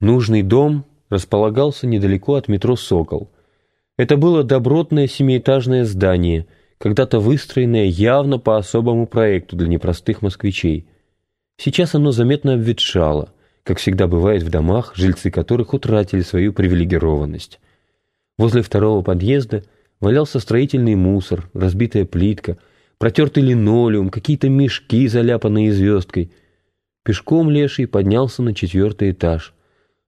Нужный дом располагался недалеко от метро «Сокол». Это было добротное семиэтажное здание, когда-то выстроенное явно по особому проекту для непростых москвичей. Сейчас оно заметно обветшало, как всегда бывает в домах, жильцы которых утратили свою привилегированность. Возле второго подъезда валялся строительный мусор, разбитая плитка, протертый линолеум, какие-то мешки, заляпанные звездкой. Пешком Леший поднялся на четвертый этаж.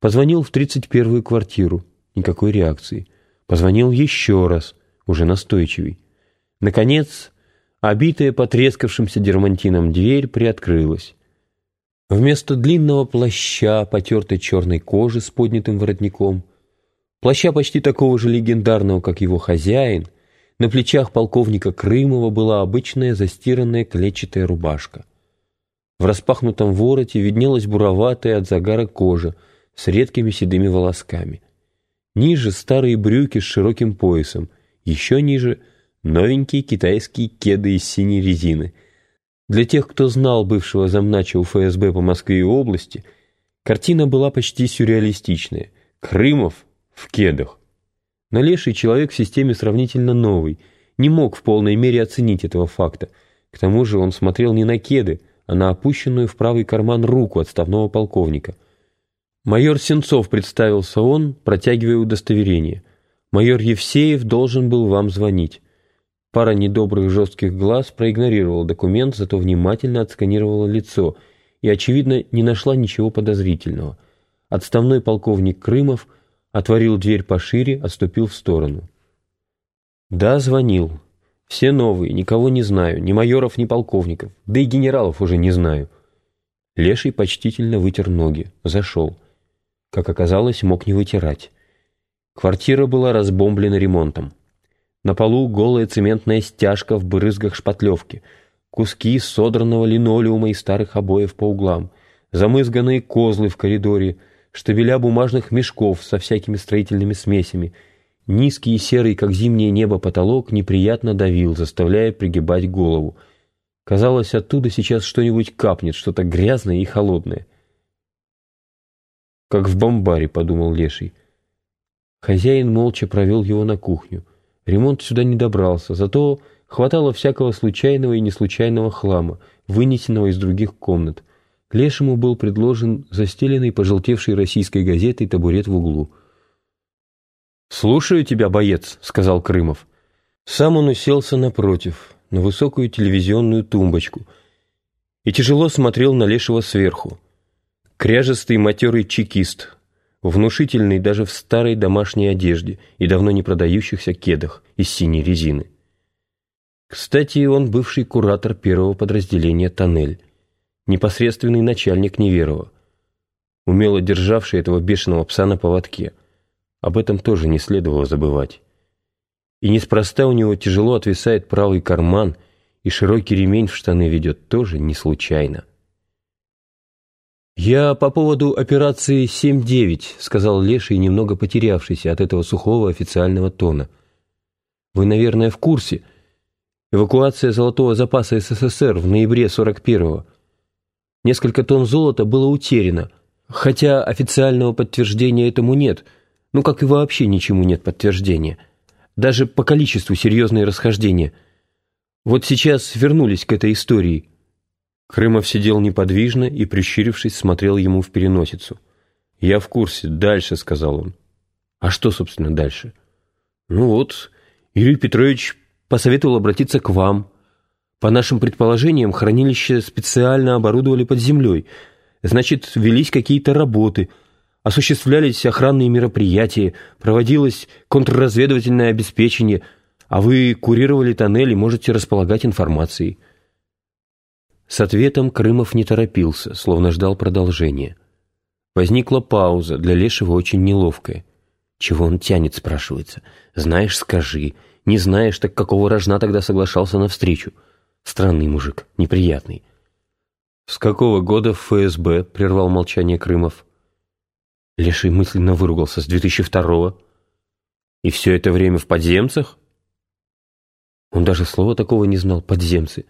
Позвонил в тридцать первую квартиру. Никакой реакции. Позвонил еще раз, уже настойчивей. Наконец, обитая потрескавшимся дермантином дверь приоткрылась. Вместо длинного плаща, потертой черной кожи с поднятым воротником, плаща почти такого же легендарного, как его хозяин, на плечах полковника Крымова была обычная застиранная клетчатая рубашка. В распахнутом вороте виднелась буроватая от загара кожа с редкими седыми волосками. Ниже старые брюки с широким поясом, еще ниже новенькие китайские кеды из синей резины — для тех, кто знал бывшего замнача ФСБ по Москве и области, картина была почти сюрреалистичная. Крымов в кедах. Но леший человек в системе сравнительно новый, не мог в полной мере оценить этого факта. К тому же он смотрел не на кеды, а на опущенную в правый карман руку отставного полковника. «Майор Сенцов», — представился он, протягивая удостоверение. «Майор Евсеев должен был вам звонить». Пара недобрых жестких глаз проигнорировала документ, зато внимательно отсканировала лицо и, очевидно, не нашла ничего подозрительного. Отставной полковник Крымов отворил дверь пошире, отступил в сторону. «Да, звонил. Все новые, никого не знаю, ни майоров, ни полковников, да и генералов уже не знаю». Леший почтительно вытер ноги, зашел. Как оказалось, мог не вытирать. Квартира была разбомблена ремонтом. На полу голая цементная стяжка в брызгах шпатлевки, куски содранного линолеума и старых обоев по углам, замызганные козлы в коридоре, штабеля бумажных мешков со всякими строительными смесями. Низкий и серый, как зимнее небо, потолок неприятно давил, заставляя пригибать голову. Казалось, оттуда сейчас что-нибудь капнет, что-то грязное и холодное. «Как в бомбаре», — подумал Леший. Хозяин молча провел его на кухню. Ремонт сюда не добрался, зато хватало всякого случайного и неслучайного хлама, вынесенного из других комнат. Лешему был предложен застеленный пожелтевшей российской газетой табурет в углу. «Слушаю тебя, боец», — сказал Крымов. Сам он уселся напротив, на высокую телевизионную тумбочку, и тяжело смотрел на Лешего сверху. Кряжестый матерый чекист, внушительный даже в старой домашней одежде и давно не продающихся кедах из синей резины. Кстати, он бывший куратор первого подразделения «Тоннель», непосредственный начальник Неверова, умело державший этого бешеного пса на поводке. Об этом тоже не следовало забывать. И неспроста у него тяжело отвисает правый карман, и широкий ремень в штаны ведет тоже не случайно. «Я по поводу операции 7-9», — сказал Леший, немного потерявшийся от этого сухого официального тона. «Вы, наверное, в курсе. Эвакуация золотого запаса СССР в ноябре 41-го. Несколько тонн золота было утеряно, хотя официального подтверждения этому нет, ну как и вообще ничему нет подтверждения. Даже по количеству серьезные расхождения. Вот сейчас вернулись к этой истории». Крымов сидел неподвижно и, прищурившись, смотрел ему в переносицу. «Я в курсе. Дальше», — сказал он. «А что, собственно, дальше?» «Ну вот, Юрий Петрович посоветовал обратиться к вам. По нашим предположениям, хранилище специально оборудовали под землей. Значит, велись какие-то работы, осуществлялись охранные мероприятия, проводилось контрразведывательное обеспечение, а вы курировали тоннели, можете располагать информацией». С ответом Крымов не торопился, словно ждал продолжения. Возникла пауза, для Лешего очень неловкая. Чего он тянет, спрашивается. Знаешь, скажи. Не знаешь, так какого рожна тогда соглашался на встречу? Странный мужик, неприятный. «С какого года в ФСБ?» — прервал молчание Крымов. Леший мысленно выругался. «С 2002-го». «И все это время в подземцах?» Он даже слова такого не знал «подземцы».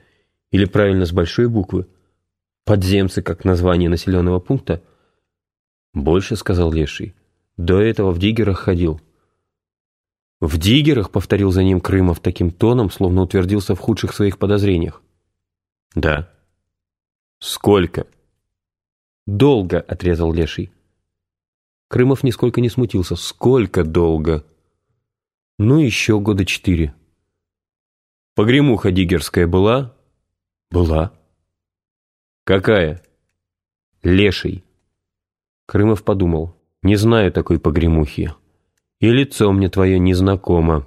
Или правильно с большой буквы? Подземцы, как название населенного пункта? «Больше», — сказал Леший. «До этого в диггерах ходил». «В диггерах?» — повторил за ним Крымов таким тоном, словно утвердился в худших своих подозрениях. «Да». «Сколько?» «Долго», — отрезал Леший. Крымов нисколько не смутился. «Сколько долго?» «Ну, еще года четыре». «Погремуха диггерская была?» «Была». «Какая?» «Леший». Крымов подумал. «Не знаю такой погремухи. И лицо мне твое незнакомо.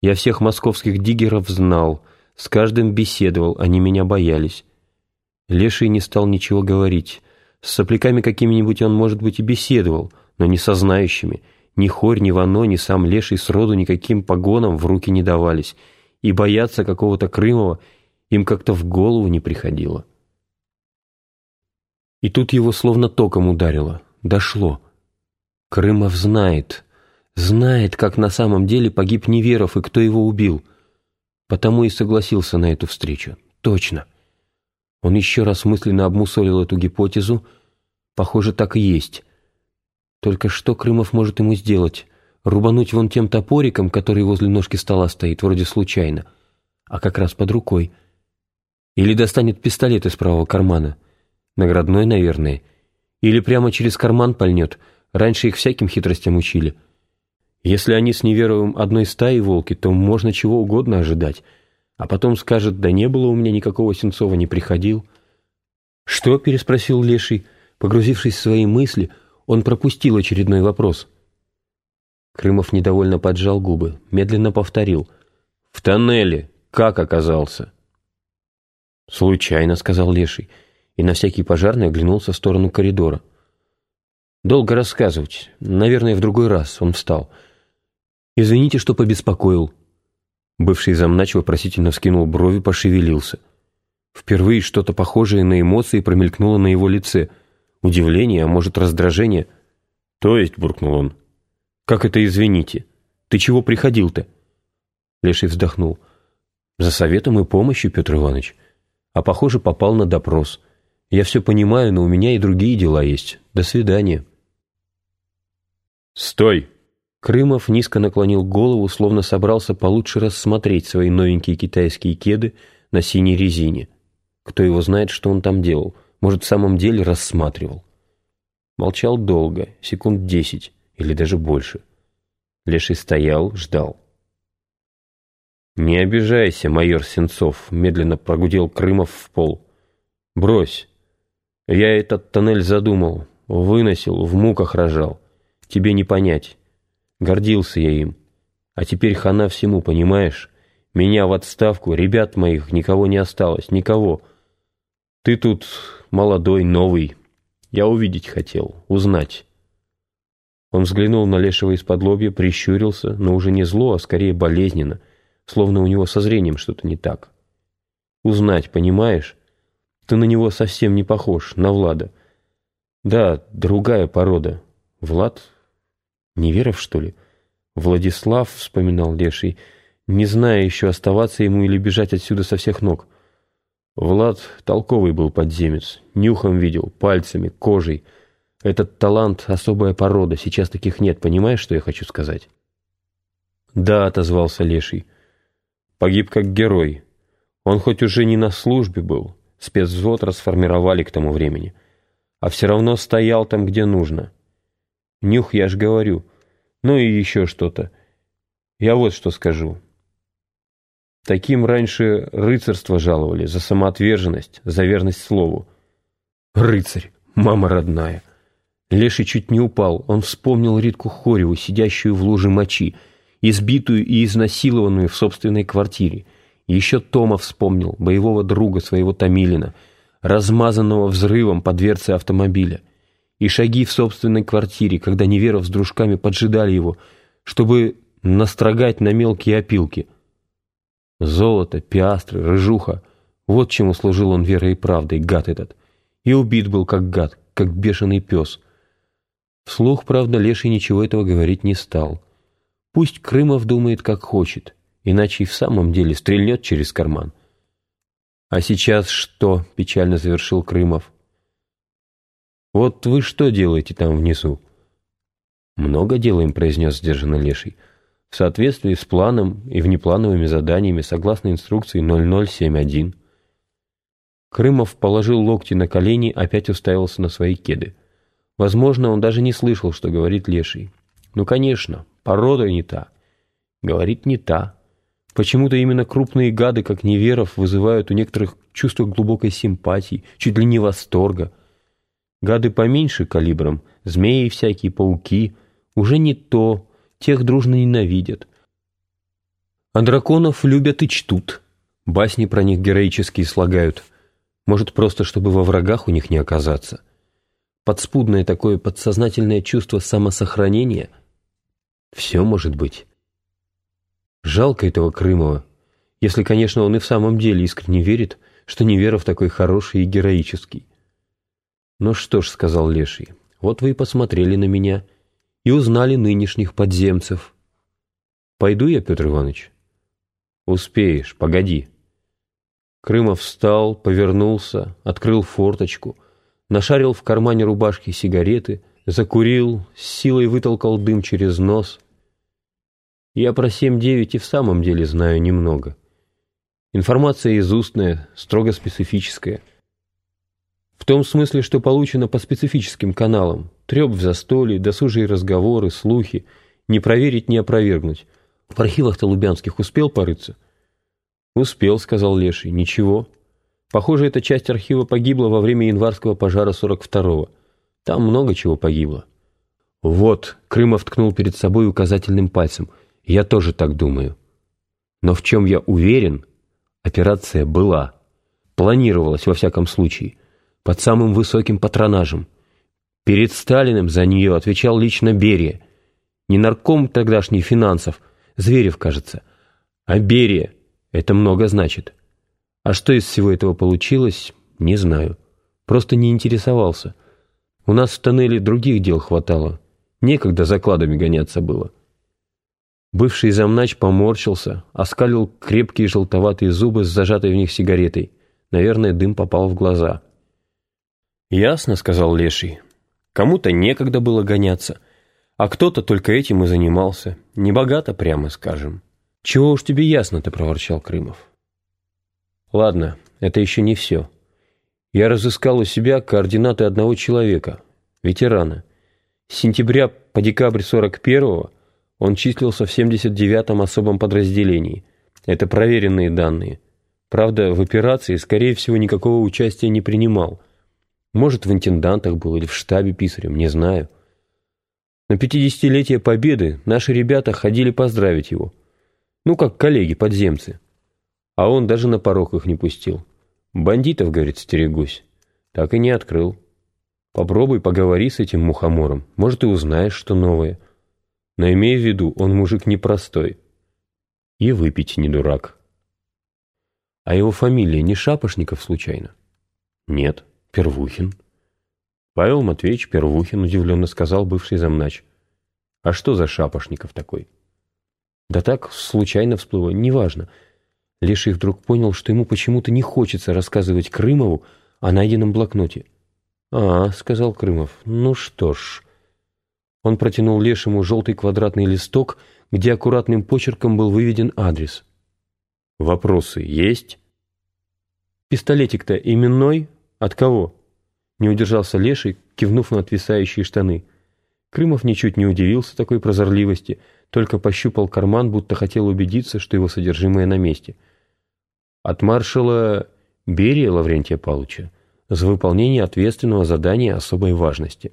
Я всех московских диггеров знал, с каждым беседовал, они меня боялись. Леший не стал ничего говорить. С сопляками какими-нибудь он, может быть, и беседовал, но не со знающими. Ни Хорь, ни Вано, ни сам Леший сроду никаким погонам в руки не давались, и бояться какого-то Крымова им как-то в голову не приходило. И тут его словно током ударило. Дошло. Крымов знает. Знает, как на самом деле погиб Неверов и кто его убил. Потому и согласился на эту встречу. Точно. Он еще раз мысленно обмусолил эту гипотезу. Похоже, так и есть. Только что Крымов может ему сделать? Рубануть вон тем топориком, который возле ножки стола стоит, вроде случайно, а как раз под рукой. Или достанет пистолет из правого кармана. Наградной, наверное. Или прямо через карман пальнет. Раньше их всяким хитростям учили. Если они с Неверовым одной стаи волки, то можно чего угодно ожидать — а потом скажет, да не было у меня никакого Сенцова, не приходил. «Что?» — переспросил Леший. Погрузившись в свои мысли, он пропустил очередной вопрос. Крымов недовольно поджал губы, медленно повторил. «В тоннеле. Как оказался?» «Случайно», — сказал Леший, и на всякий пожарный оглянулся в сторону коридора. «Долго рассказывать. Наверное, в другой раз». Он встал. «Извините, что побеспокоил». Бывший замнач вопросительно вскинул брови, пошевелился. Впервые что-то похожее на эмоции промелькнуло на его лице. Удивление, а может раздражение. «То есть», — буркнул он, — «как это извините? Ты чего приходил-то?» Леший вздохнул. «За советом и помощью, Петр Иванович. А, похоже, попал на допрос. Я все понимаю, но у меня и другие дела есть. До свидания». «Стой!» Крымов низко наклонил голову, словно собрался получше рассмотреть свои новенькие китайские кеды на синей резине. Кто его знает, что он там делал. Может, в самом деле рассматривал. Молчал долго, секунд десять или даже больше. Леший стоял, ждал. «Не обижайся, майор Сенцов», — медленно прогудел Крымов в пол. «Брось. Я этот тоннель задумал, выносил, в муках рожал. Тебе не понять». Гордился я им. А теперь хана всему, понимаешь? Меня в отставку, ребят моих никого не осталось, никого. Ты тут молодой, новый. Я увидеть хотел, узнать. Он взглянул на Лешего из-под лобья, прищурился, но уже не зло, а скорее болезненно, словно у него со зрением что-то не так. Узнать, понимаешь? Ты на него совсем не похож, на Влада. Да, другая порода. Влад Неверов, что ли? Владислав, вспоминал Леший, не зная еще, оставаться ему или бежать отсюда со всех ног. Влад толковый был подземец, нюхом видел, пальцами, кожей. Этот талант — особая порода, сейчас таких нет, понимаешь, что я хочу сказать? Да, отозвался Леший. Погиб как герой. Он хоть уже не на службе был, спецвзвод расформировали к тому времени, а все равно стоял там, где нужно — Нюх, я ж говорю. Ну и еще что-то. Я вот что скажу. Таким раньше рыцарство жаловали за самоотверженность, за верность слову. Рыцарь, мама родная. Леший чуть не упал. Он вспомнил Ритку Хореву, сидящую в луже мочи, избитую и изнасилованную в собственной квартире. Еще Тома вспомнил, боевого друга своего Томилина, размазанного взрывом по дверце автомобиля и шаги в собственной квартире, когда Неверов с дружками поджидали его, чтобы настрогать на мелкие опилки. Золото, пиастры, рыжуха — вот чему служил он верой и правдой, гад этот. И убит был как гад, как бешеный пес. Вслух, правда, Леший ничего этого говорить не стал. Пусть Крымов думает, как хочет, иначе и в самом деле стрельнет через карман. «А сейчас что?» — печально завершил Крымов. Вот вы что делаете там внизу?» «Много делаем», — произнес сдержанно Леший. «В соответствии с планом и внеплановыми заданиями согласно инструкции 0071». Крымов положил локти на колени, опять уставился на свои кеды. Возможно, он даже не слышал, что говорит Леший. «Ну, конечно, порода не та». Говорит не та. Почему-то именно крупные гады, как Неверов, вызывают у некоторых чувство глубокой симпатии, чуть ли не восторга. Гады поменьше калибром, змеи всякие, пауки, уже не то, тех дружно ненавидят. А драконов любят и чтут. Басни про них героические слагают. Может, просто чтобы во врагах у них не оказаться. Подспудное такое подсознательное чувство самосохранения. Все может быть. Жалко этого Крымова, если, конечно, он и в самом деле искренне верит, что Неверов такой хороший и героический. «Ну что ж», — сказал Леший, — «вот вы и посмотрели на меня и узнали нынешних подземцев. Пойду я, Петр Иванович?» «Успеешь, погоди». Крымов встал, повернулся, открыл форточку, нашарил в кармане рубашки сигареты, закурил, с силой вытолкал дым через нос — я про 7-9 и в самом деле знаю немного. Информация изустная, строго специфическая. В том смысле, что получена по специфическим каналам. Треп в застолье, досужие разговоры, слухи. Не проверить, не опровергнуть. В архивах-то Лубянских успел порыться? «Успел», — сказал Леший. «Ничего. Похоже, эта часть архива погибла во время январского пожара 42-го. Там много чего погибло». «Вот», — Крымов ткнул перед собой указательным пальцем — я тоже так думаю. Но в чем я уверен, операция была. Планировалась, во всяком случае, под самым высоким патронажем. Перед Сталиным за нее отвечал лично Берия. Не нарком тогдашний финансов, Зверев, кажется, а Берия. Это много значит. А что из всего этого получилось, не знаю. Просто не интересовался. У нас в тоннеле других дел хватало. Некогда закладами гоняться было. Бывший замнач поморщился, оскалил крепкие желтоватые зубы с зажатой в них сигаретой. Наверное, дым попал в глаза. «Ясно», — сказал Леший. «Кому-то некогда было гоняться, а кто-то только этим и занимался. Небогато, прямо скажем». «Чего уж тебе ясно-то», — проворчал Крымов. «Ладно, это еще не все. Я разыскал у себя координаты одного человека, ветерана. С сентября по декабрь 41-го он числился в 79-м особом подразделении. Это проверенные данные. Правда, в операции, скорее всего, никакого участия не принимал. Может, в интендантах был или в штабе писарем, не знаю. На 50-летие Победы наши ребята ходили поздравить его. Ну, как коллеги-подземцы. А он даже на порог их не пустил. «Бандитов, — говорит, — стерегусь». Так и не открыл. Попробуй поговори с этим мухомором, может, и узнаешь, что новое. Но имей в виду, он мужик непростой. И выпить не дурак. А его фамилия не Шапошников случайно? Нет, Первухин. Павел Матвеевич Первухин удивленно сказал бывший замнач. А что за Шапошников такой? Да так, случайно всплыло, неважно. Леший вдруг понял, что ему почему-то не хочется рассказывать Крымову о найденном блокноте. «А, — сказал Крымов, — ну что ж, он протянул Лешему желтый квадратный листок, где аккуратным почерком был выведен адрес. «Вопросы есть?» «Пистолетик-то именной? От кого?» Не удержался Леший, кивнув на отвисающие штаны. Крымов ничуть не удивился такой прозорливости, только пощупал карман, будто хотел убедиться, что его содержимое на месте. «От маршала Берия Лаврентия Павловича за выполнение ответственного задания особой важности».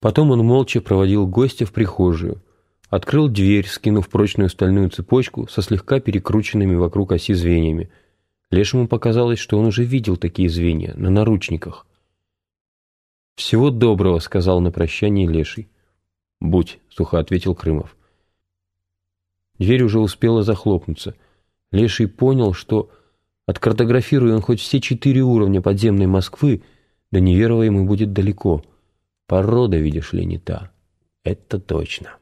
Потом он молча проводил гостя в прихожую, открыл дверь, скинув прочную стальную цепочку со слегка перекрученными вокруг оси звеньями. Лешему показалось, что он уже видел такие звенья на наручниках. «Всего доброго», — сказал на прощание Леший. «Будь», — сухо ответил Крымов. Дверь уже успела захлопнуться. Леший понял, что, откартографируя он хоть все четыре уровня подземной Москвы, до Неверова ему будет далеко — Порода, видишь ли, не та. Это точно.